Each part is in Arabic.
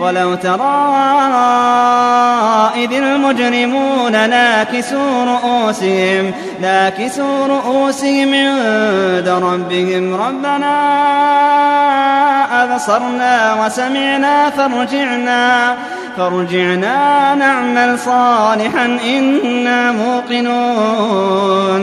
ولو ترى إذ المجرمون ناكسوا رؤوسهم ناكسوا رؤوسهم عند ربهم. ربنا أبصرنا وسمعنا فارجعنا فارجعنا نعمل صالحا إنا موقنون.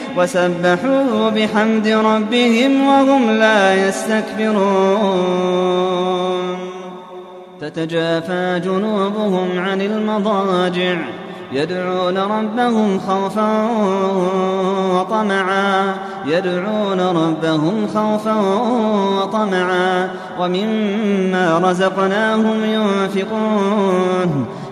وسبحوا بحمد ربهم وهم لا يستكبرون. تتجافى جنوبهم عن المضاجع يدعون ربهم خوفا وطمعا يدعون ربهم خوفا وطمعا ومما رزقناهم ينفقون.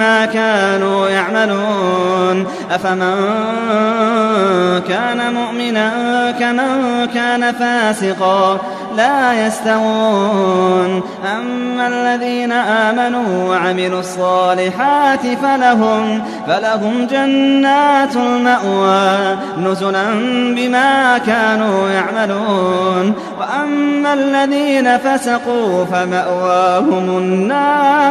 بما كانوا يعملون. أفمن كان مؤمنا كمن كان فاسقا لا يستوون. أما الذين آمنوا وعملوا الصالحات فلهم فلهم جنات المأوى نزلا بما كانوا يعملون. وأما الذين فسقوا فمأواهم النار.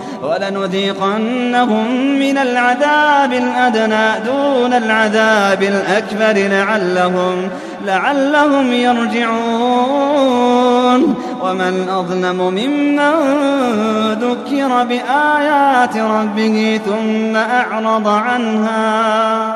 ولنذيقنهم من العذاب الأدنى دون العذاب الأكبر لعلهم لعلهم يرجعون. ومن أظلم ممن ذكر بآيات ربه ثم أعرض عنها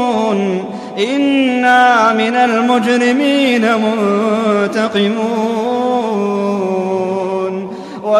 إنا من المجرمين منتقمون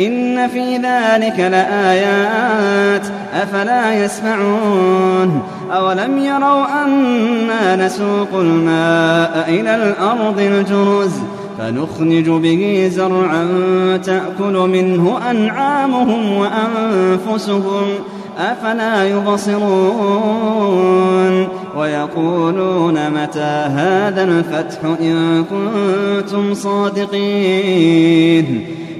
إن في ذلك لآيات أفلا يسمعون؟ أولم يروا أنا نسوق الماء إلى الأرض الجرز فنخرج به زرعا تأكل منه أنعامهم وأنفسهم أفلا يبصرون؟ ويقولون متى هذا الفتح إن كنتم صادقين؟